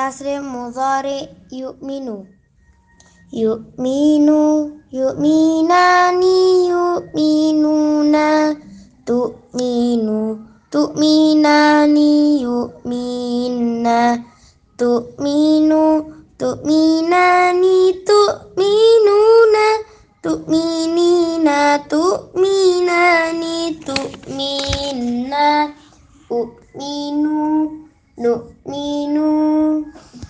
tasri mudhari yu'minu. Yu'minu yu'minani yu'minuna. Tu'minu tu'minani yu'minna tu'minu tu'minani tu'minuna. Tu'minina tu'minani tu'minna. U'minu nu'minu.